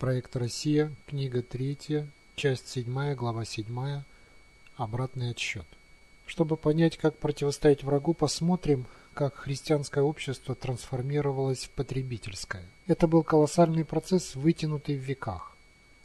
Проект «Россия», книга 3, часть 7, глава 7, обратный отсчет. Чтобы понять, как противостоять врагу, посмотрим, как христианское общество трансформировалось в потребительское. Это был колоссальный процесс, вытянутый в веках.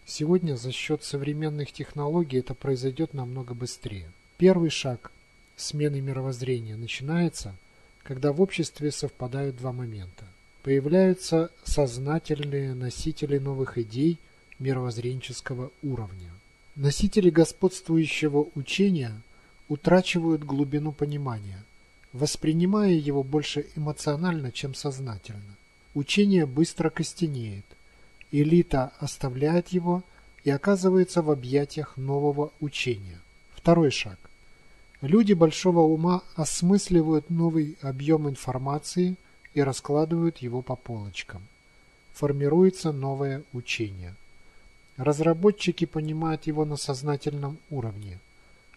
Сегодня за счет современных технологий это произойдет намного быстрее. Первый шаг смены мировоззрения начинается, когда в обществе совпадают два момента. Появляются сознательные носители новых идей мировоззренческого уровня. Носители господствующего учения утрачивают глубину понимания, воспринимая его больше эмоционально, чем сознательно. Учение быстро костенеет. Элита оставляет его и оказывается в объятиях нового учения. Второй шаг. Люди большого ума осмысливают новый объем информации и раскладывают его по полочкам. Формируется новое учение. Разработчики понимают его на сознательном уровне,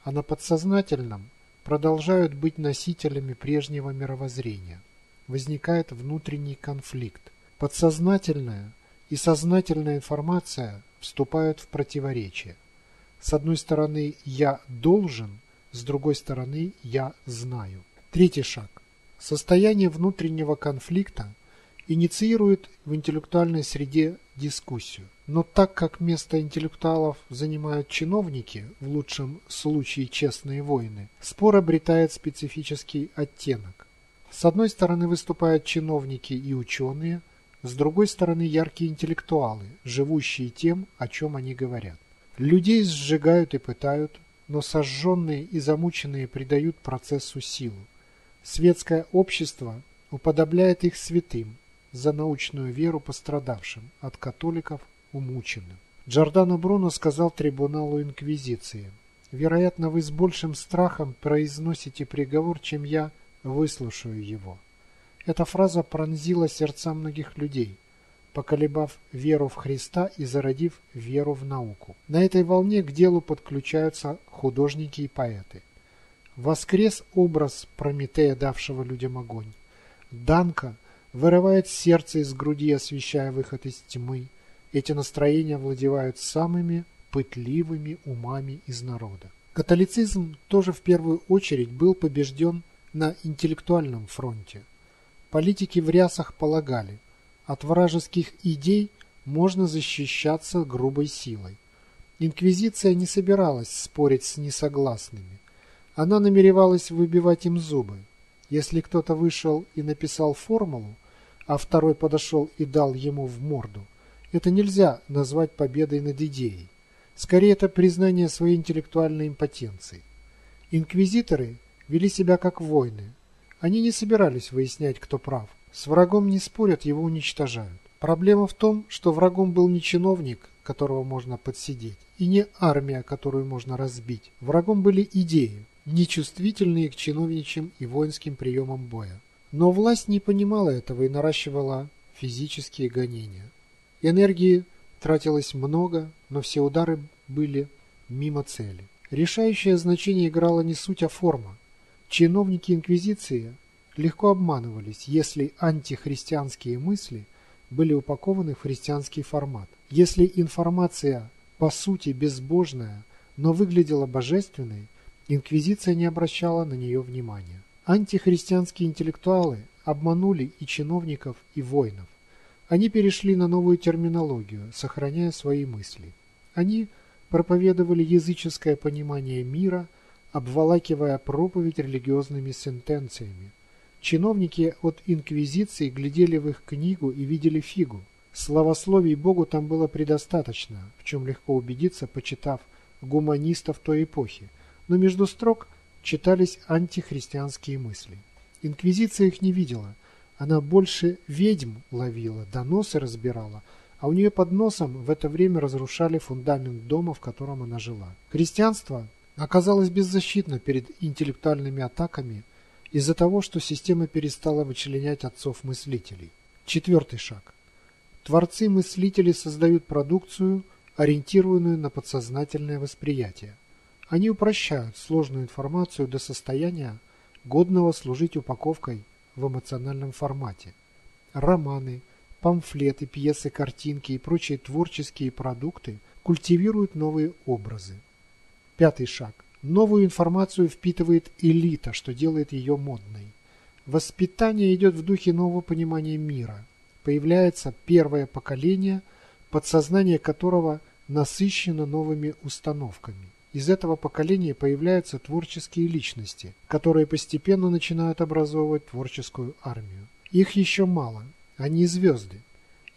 а на подсознательном продолжают быть носителями прежнего мировоззрения. Возникает внутренний конфликт. Подсознательная и сознательная информация вступают в противоречие. С одной стороны, я должен, с другой стороны, я знаю. Третий шаг. Состояние внутреннего конфликта инициирует в интеллектуальной среде дискуссию. Но так как место интеллектуалов занимают чиновники, в лучшем случае честные воины, спор обретает специфический оттенок. С одной стороны выступают чиновники и ученые, с другой стороны яркие интеллектуалы, живущие тем, о чем они говорят. Людей сжигают и пытают, но сожженные и замученные придают процессу силу. Светское общество уподобляет их святым за научную веру пострадавшим, от католиков умученным. Джордано Бруно сказал трибуналу Инквизиции, «Вероятно, вы с большим страхом произносите приговор, чем я выслушаю его». Эта фраза пронзила сердца многих людей, поколебав веру в Христа и зародив веру в науку. На этой волне к делу подключаются художники и поэты. Воскрес образ Прометея, давшего людям огонь. Данка вырывает сердце из груди, освещая выход из тьмы. Эти настроения владевают самыми пытливыми умами из народа. Католицизм тоже в первую очередь был побежден на интеллектуальном фронте. Политики в рясах полагали, от вражеских идей можно защищаться грубой силой. Инквизиция не собиралась спорить с несогласными. Она намеревалась выбивать им зубы. Если кто-то вышел и написал формулу, а второй подошел и дал ему в морду, это нельзя назвать победой над идеей. Скорее, это признание своей интеллектуальной импотенции. Инквизиторы вели себя как воины. Они не собирались выяснять, кто прав. С врагом не спорят, его уничтожают. Проблема в том, что врагом был не чиновник, которого можно подсидеть, и не армия, которую можно разбить. Врагом были идеи, нечувствительные к чиновничьим и воинским приемам боя. Но власть не понимала этого и наращивала физические гонения. Энергии тратилось много, но все удары были мимо цели. Решающее значение играла не суть, а форма. Чиновники Инквизиции легко обманывались, если антихристианские мысли были упакованы в христианский формат. Если информация по сути безбожная, но выглядела божественной, Инквизиция не обращала на нее внимания. Антихристианские интеллектуалы обманули и чиновников, и воинов. Они перешли на новую терминологию, сохраняя свои мысли. Они проповедовали языческое понимание мира, обволакивая проповедь религиозными сентенциями. Чиновники от инквизиции глядели в их книгу и видели фигу. Славословий Богу там было предостаточно, в чем легко убедиться, почитав гуманистов той эпохи, но между строк читались антихристианские мысли. Инквизиция их не видела, она больше ведьм ловила, доносы разбирала, а у нее под носом в это время разрушали фундамент дома, в котором она жила. Христианство оказалось беззащитно перед интеллектуальными атаками из-за того, что система перестала вычленять отцов-мыслителей. Четвертый шаг. Творцы-мыслители создают продукцию, ориентированную на подсознательное восприятие. Они упрощают сложную информацию до состояния, годного служить упаковкой в эмоциональном формате. Романы, памфлеты, пьесы, картинки и прочие творческие продукты культивируют новые образы. Пятый шаг. Новую информацию впитывает элита, что делает ее модной. Воспитание идет в духе нового понимания мира. Появляется первое поколение, подсознание которого насыщено новыми установками. Из этого поколения появляются творческие личности, которые постепенно начинают образовывать творческую армию. Их еще мало, они звезды.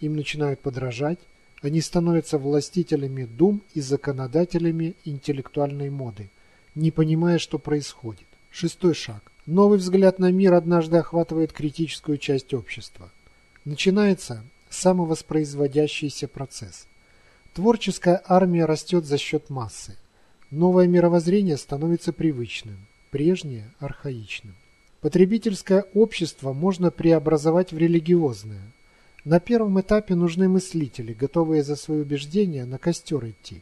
Им начинают подражать, они становятся властителями дум и законодателями интеллектуальной моды, не понимая, что происходит. Шестой шаг. Новый взгляд на мир однажды охватывает критическую часть общества. Начинается самовоспроизводящийся процесс. Творческая армия растет за счет массы. Новое мировоззрение становится привычным, прежнее – архаичным. Потребительское общество можно преобразовать в религиозное. На первом этапе нужны мыслители, готовые за свои убеждения на костер идти.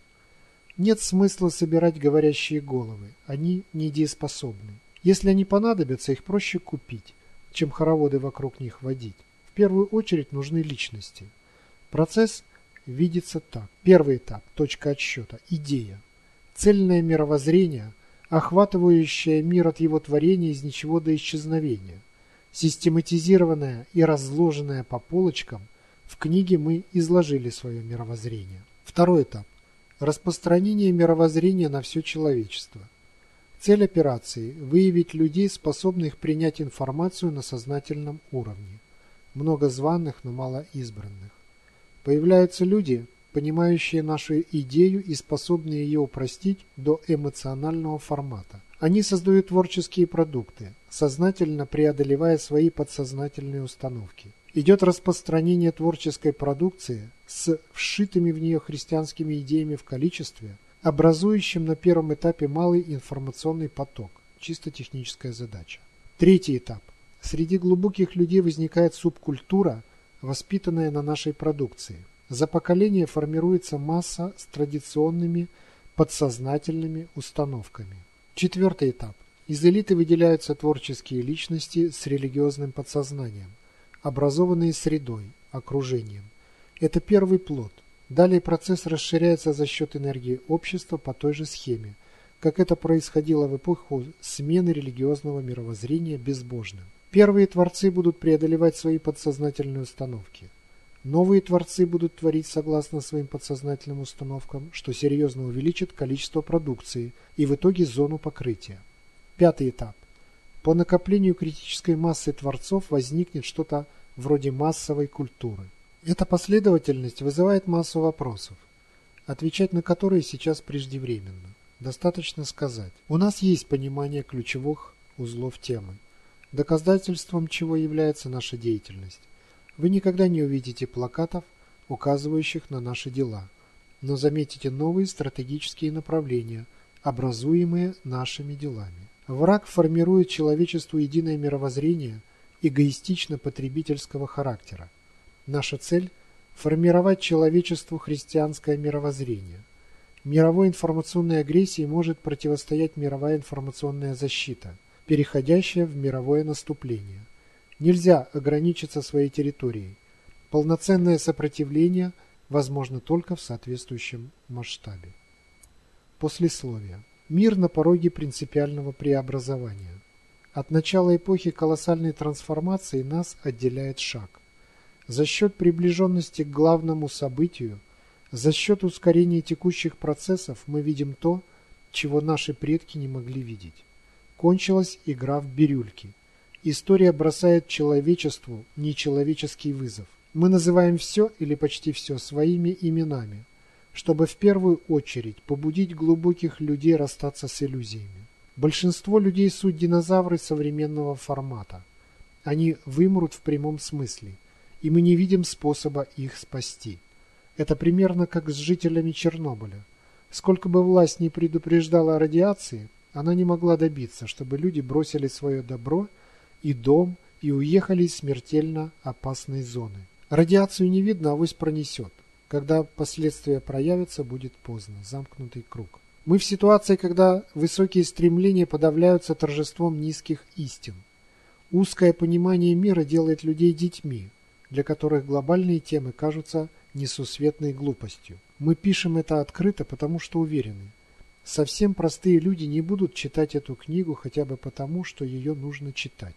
Нет смысла собирать говорящие головы, они недееспособны. Если они понадобятся, их проще купить, чем хороводы вокруг них водить. В первую очередь нужны личности. Процесс видится так. Первый этап, точка отсчета, идея цельное мировоззрение, охватывающее мир от его творения из ничего до исчезновения, систематизированное и разложенное по полочкам, в книге мы изложили свое мировоззрение. Второй этап. Распространение мировоззрения на все человечество. Цель операции – выявить людей, способных принять информацию на сознательном уровне. Много званых, но мало избранных. Появляются люди – понимающие нашу идею и способные ее упростить до эмоционального формата. Они создают творческие продукты, сознательно преодолевая свои подсознательные установки. Идет распространение творческой продукции с вшитыми в нее христианскими идеями в количестве, образующим на первом этапе малый информационный поток, чисто техническая задача. Третий этап. Среди глубоких людей возникает субкультура, воспитанная на нашей продукции. За поколение формируется масса с традиционными подсознательными установками. Четвертый этап. Из элиты выделяются творческие личности с религиозным подсознанием, образованные средой, окружением. Это первый плод. Далее процесс расширяется за счет энергии общества по той же схеме, как это происходило в эпоху смены религиозного мировоззрения безбожным. Первые творцы будут преодолевать свои подсознательные установки – Новые творцы будут творить согласно своим подсознательным установкам, что серьезно увеличит количество продукции и в итоге зону покрытия. Пятый этап. По накоплению критической массы творцов возникнет что-то вроде массовой культуры. Эта последовательность вызывает массу вопросов, отвечать на которые сейчас преждевременно. Достаточно сказать, у нас есть понимание ключевых узлов темы, доказательством чего является наша деятельность. Вы никогда не увидите плакатов, указывающих на наши дела, но заметите новые стратегические направления, образуемые нашими делами. Враг формирует человечеству единое мировоззрение эгоистично-потребительского характера. Наша цель – формировать человечеству христианское мировоззрение. Мировой информационной агрессии может противостоять мировая информационная защита, переходящая в мировое наступление. Нельзя ограничиться своей территорией. Полноценное сопротивление возможно только в соответствующем масштабе. Послесловие. Мир на пороге принципиального преобразования. От начала эпохи колоссальной трансформации нас отделяет шаг. За счет приближенности к главному событию, за счет ускорения текущих процессов мы видим то, чего наши предки не могли видеть. Кончилась игра в бирюльки. История бросает человечеству нечеловеческий вызов. Мы называем все или почти все своими именами, чтобы в первую очередь побудить глубоких людей расстаться с иллюзиями. Большинство людей суть динозавры современного формата. Они вымрут в прямом смысле, и мы не видим способа их спасти. Это примерно как с жителями Чернобыля. Сколько бы власть не предупреждала о радиации, она не могла добиться, чтобы люди бросили свое добро и дом и уехали из смертельно опасной зоны. Радиацию не видно, авось пронесет. Когда последствия проявятся, будет поздно. Замкнутый круг. Мы в ситуации, когда высокие стремления подавляются торжеством низких истин. Узкое понимание мира делает людей детьми. для которых глобальные темы кажутся несусветной глупостью. Мы пишем это открыто, потому что уверены. Совсем простые люди не будут читать эту книгу хотя бы потому, что ее нужно читать.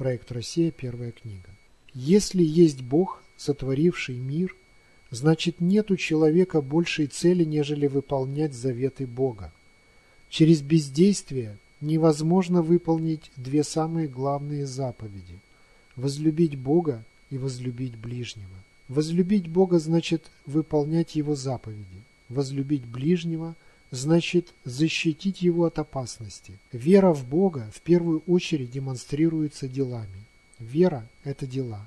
Проект «Россия. Первая книга». Если есть Бог, сотворивший мир, значит нет у человека большей цели, нежели выполнять заветы Бога. Через бездействие невозможно выполнить две самые главные заповеди – возлюбить Бога и возлюбить ближнего. Возлюбить Бога значит выполнять Его заповеди. Возлюбить ближнего значит защитить его от опасности. Вера в Бога в первую очередь демонстрируется делами. Вера – это дела.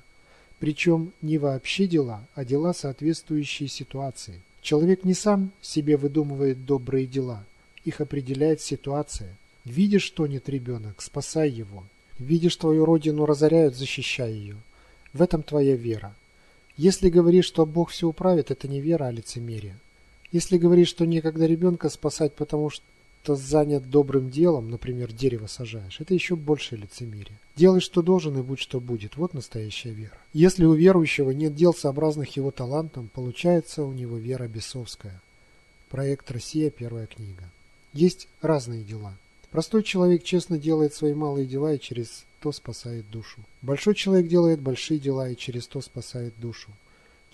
Причем не вообще дела, а дела, соответствующие ситуации. Человек не сам себе выдумывает добрые дела. Их определяет ситуация. Видишь, что нет ребенок, спасай его. Видишь, твою родину разоряют, защищай ее. В этом твоя вера. Если говоришь, что Бог все управит, это не вера, а лицемерие. Если говоришь, что некогда ребенка спасать, потому что занят добрым делом, например, дерево сажаешь, это еще больше лицемерие. Делай, что должен, и будь, что будет. Вот настоящая вера. Если у верующего нет дел, сообразных его талантам, получается у него вера бесовская. Проект «Россия. Первая книга». Есть разные дела. Простой человек честно делает свои малые дела и через то спасает душу. Большой человек делает большие дела и через то спасает душу.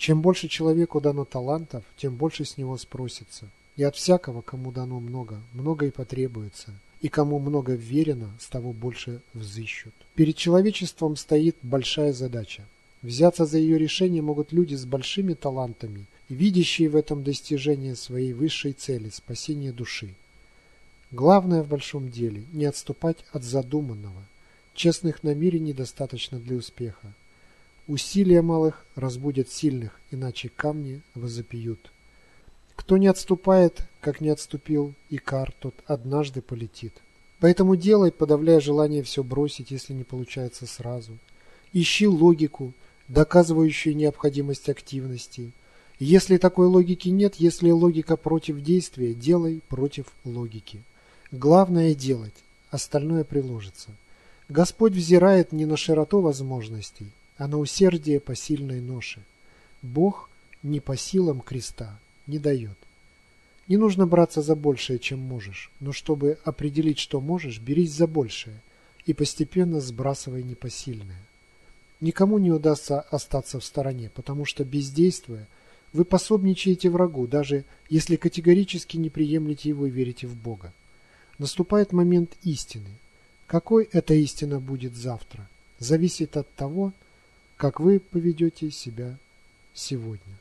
Чем больше человеку дано талантов, тем больше с него спросится. И от всякого, кому дано много, много и потребуется. И кому много верено, с того больше взыщут. Перед человечеством стоит большая задача. Взяться за ее решение могут люди с большими талантами, видящие в этом достижение своей высшей цели – спасения души. Главное в большом деле – не отступать от задуманного. Честных намерений достаточно для успеха. Усилия малых разбудят сильных, иначе камни возопьют. Кто не отступает, как не отступил Икар, тот однажды полетит. Поэтому делай, подавляя желание все бросить, если не получается сразу. Ищи логику, доказывающую необходимость активности. Если такой логики нет, если логика против действия, делай против логики. Главное делать, остальное приложится. Господь взирает не на широту возможностей, а на усердие по сильной ноше. Бог не по силам креста не дает. Не нужно браться за большее, чем можешь, но чтобы определить, что можешь, берись за большее и постепенно сбрасывай непосильное. Никому не удастся остаться в стороне, потому что бездействуя, вы пособничаете врагу, даже если категорически не приемлете его и верите в Бога наступает момент истины. Какой эта истина будет завтра, зависит от того, как вы поведете себя сегодня.